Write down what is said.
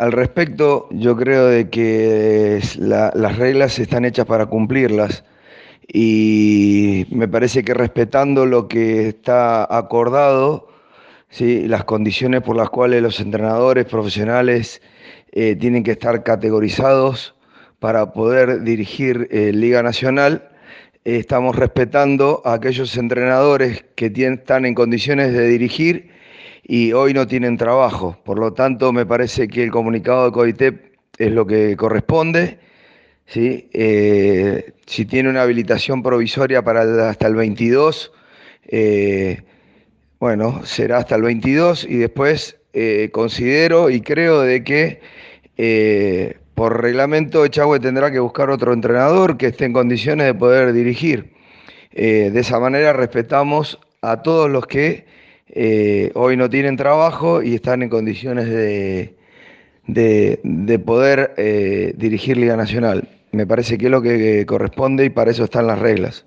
al respecto, yo creo de que la, las reglas están hechas para cumplirlas y me parece que respetando lo que está acordado, ¿sí? las condiciones por las cuales los entrenadores profesionales eh, tienen que estar categorizados para poder dirigir eh, Liga Nacional, eh, estamos respetando a aquellos entrenadores que tienen, están en condiciones de dirigir y hoy no tienen trabajo. Por lo tanto, me parece que el comunicado de COITEP es lo que corresponde. ¿sí? Eh, si tiene una habilitación provisoria para hasta el 22, eh, bueno, será hasta el 22 y después eh, considero y creo de que por reglamento Echagüe tendrá que buscar otro entrenador que esté en condiciones de poder dirigir. De esa manera respetamos a todos los que eh, hoy no tienen trabajo y están en condiciones de, de, de poder eh, dirigir Liga Nacional. Me parece que es lo que corresponde y para eso están las reglas.